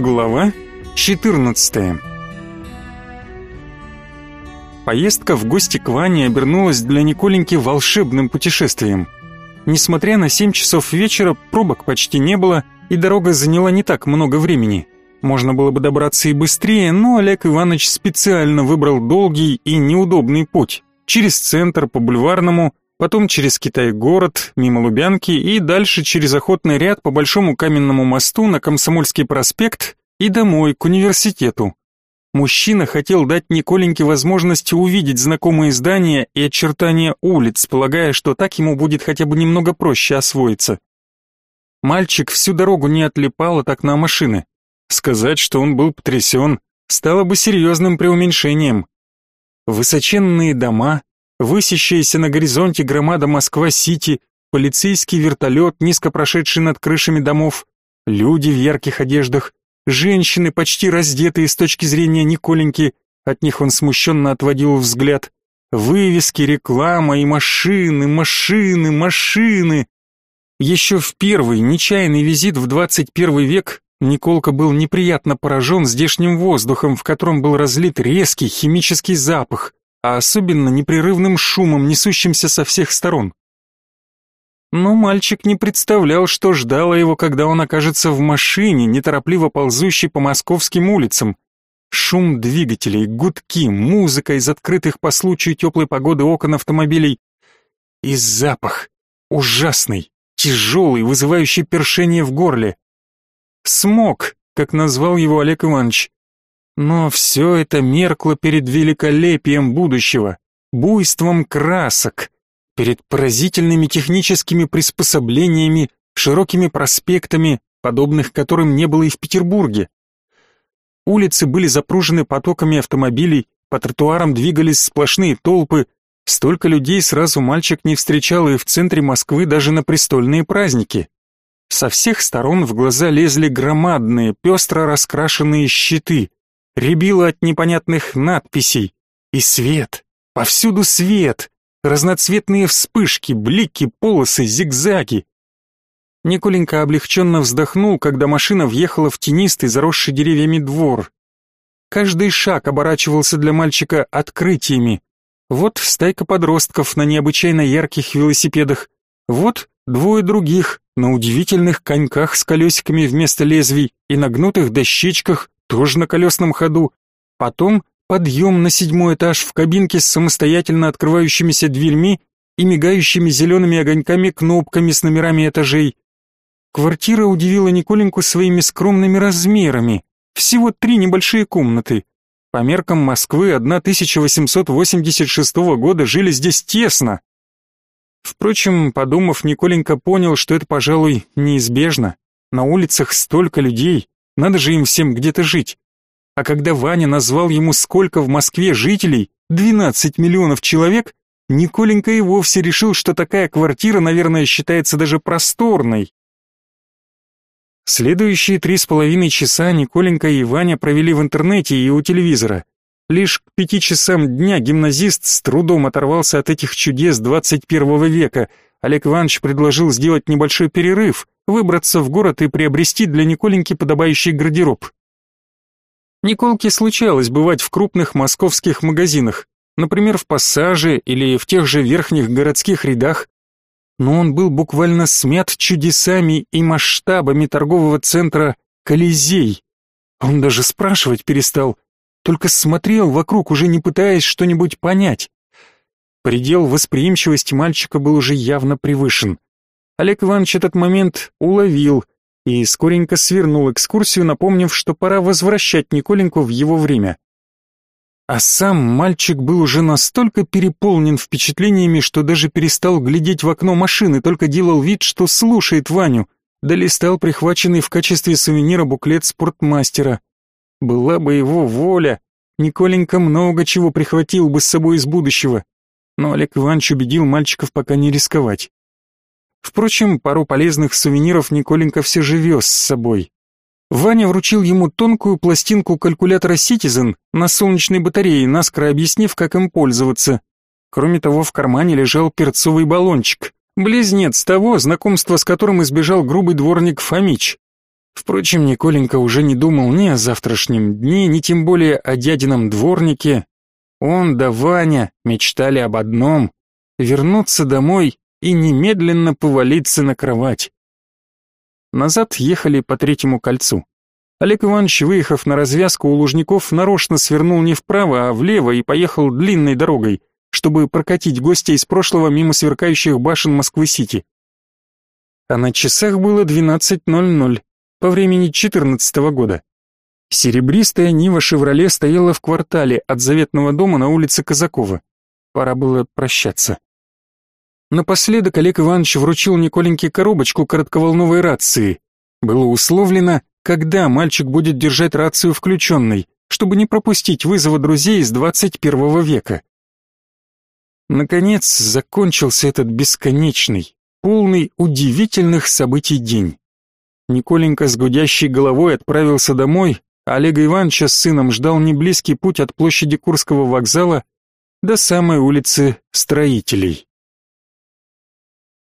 Глава 14 Поездка в гости к Ване обернулась для Николеньки волшебным путешествием. Несмотря на 7 часов вечера, пробок почти не было, и дорога заняла не так много времени. Можно было бы добраться и быстрее, но Олег Иванович специально выбрал долгий и неудобный путь. Через центр по бульварному, потом через Китай-город, мимо Лубянки и дальше через охотный ряд по Большому каменному мосту на Комсомольский проспект и домой, к университету. Мужчина хотел дать Николеньке возможность увидеть знакомые здания и очертания улиц, полагая, что так ему будет хотя бы немного проще освоиться. Мальчик всю дорогу не отлипал от окна машины. Сказать, что он был потрясен, стало бы серьезным преуменьшением. Высоченные дома, высящаяся на горизонте громада Москва-Сити, полицейский вертолет, низко прошедший над крышами домов, люди в ярких одеждах, женщины, почти раздетые с точки зрения Николеньки, от них он смущенно отводил взгляд, вывески, реклама и машины, машины, машины. Еще в первый нечаянный визит в 21 век Николка был неприятно поражен здешним воздухом, в котором был разлит резкий химический запах, а особенно непрерывным шумом, несущимся со всех сторон. Но мальчик не представлял, что ждало его, когда он окажется в машине, неторопливо ползущей по московским улицам. Шум двигателей, гудки, музыка из открытых по случаю теплой погоды окон автомобилей и запах, ужасный, тяжелый, вызывающий першение в горле. Смог, как назвал его Олег Иванович. Но все это меркло перед великолепием будущего, буйством красок, перед поразительными техническими приспособлениями, широкими проспектами, подобных которым не было и в Петербурге. Улицы были запружены потоками автомобилей, по тротуарам двигались сплошные толпы, столько людей сразу мальчик не встречал и в центре Москвы даже на престольные праздники. Со всех сторон в глаза лезли громадные, пестро раскрашенные щиты, рябило от непонятных надписей. И свет, повсюду свет, разноцветные вспышки, блики, полосы, зигзаги. Николенька облегченно вздохнул, когда машина въехала в тенистый, заросший деревьями двор. Каждый шаг оборачивался для мальчика открытиями. Вот стайка подростков на необычайно ярких велосипедах, вот двое других на удивительных коньках с колесиками вместо лезвий и на гнутых дощечках, тоже на колесном ходу. Потом подъем на седьмой этаж в кабинке с самостоятельно открывающимися дверьми и мигающими зелеными огоньками кнопками с номерами этажей. Квартира удивила Николеньку своими скромными размерами. Всего три небольшие комнаты. По меркам Москвы 1886 года жили здесь тесно. Впрочем, подумав, Николенька понял, что это, пожалуй, неизбежно. На улицах столько людей, надо же им всем где-то жить. А когда Ваня назвал ему, сколько в Москве жителей, 12 миллионов человек, Николенька и вовсе решил, что такая квартира, наверное, считается даже просторной. Следующие три с половиной часа Николенька и Ваня провели в интернете и у телевизора. Лишь к пяти часам дня гимназист с трудом оторвался от этих чудес 21 века. Олег Иванович предложил сделать небольшой перерыв, выбраться в город и приобрести для Николеньки подобающий гардероб. Николке случалось бывать в крупных московских магазинах, например, в «Пассаже» или в тех же верхних городских рядах, но он был буквально смят чудесами и масштабами торгового центра «Колизей». Он даже спрашивать перестал, только смотрел вокруг, уже не пытаясь что-нибудь понять. Предел восприимчивости мальчика был уже явно превышен. Олег Иванович этот момент уловил и скоренько свернул экскурсию, напомнив, что пора возвращать Николеньку в его время. А сам мальчик был уже настолько переполнен впечатлениями, что даже перестал глядеть в окно машины, только делал вид, что слушает Ваню, да листал прихваченный в качестве сувенира буклет спортмастера. Была бы его воля, Николенька много чего прихватил бы с собой из будущего. Но Олег Иванович убедил мальчиков пока не рисковать. Впрочем, пару полезных сувениров Николенька все же вез с собой. Ваня вручил ему тонкую пластинку калькулятора Citizen на солнечной батарее, наскоро объяснив, как им пользоваться. Кроме того, в кармане лежал перцовый баллончик, близнец того, знакомства с которым избежал грубый дворник Фомич. Впрочем, Николенька уже не думал ни о завтрашнем дне, ни тем более о дядином дворнике. Он да Ваня мечтали об одном — вернуться домой и немедленно повалиться на кровать. Назад ехали по третьему кольцу. Олег Иванович, выехав на развязку у Лужников, нарочно свернул не вправо, а влево и поехал длинной дорогой, чтобы прокатить гостя из прошлого мимо сверкающих башен Москвы-Сити. А на часах было 12.00 по времени четырнадцатого года. Серебристая Нива «Шевроле» стояла в квартале от заветного дома на улице Казакова. Пора было прощаться. Напоследок Олег Иванович вручил Николеньке коробочку коротковолновой рации. Было условлено, когда мальчик будет держать рацию включенной, чтобы не пропустить вызова друзей из 21 века. Наконец закончился этот бесконечный, полный удивительных событий день. Николенька с гудящей головой отправился домой, Олега Ивановича с сыном ждал неблизкий путь от площади Курского вокзала до самой улицы Строителей.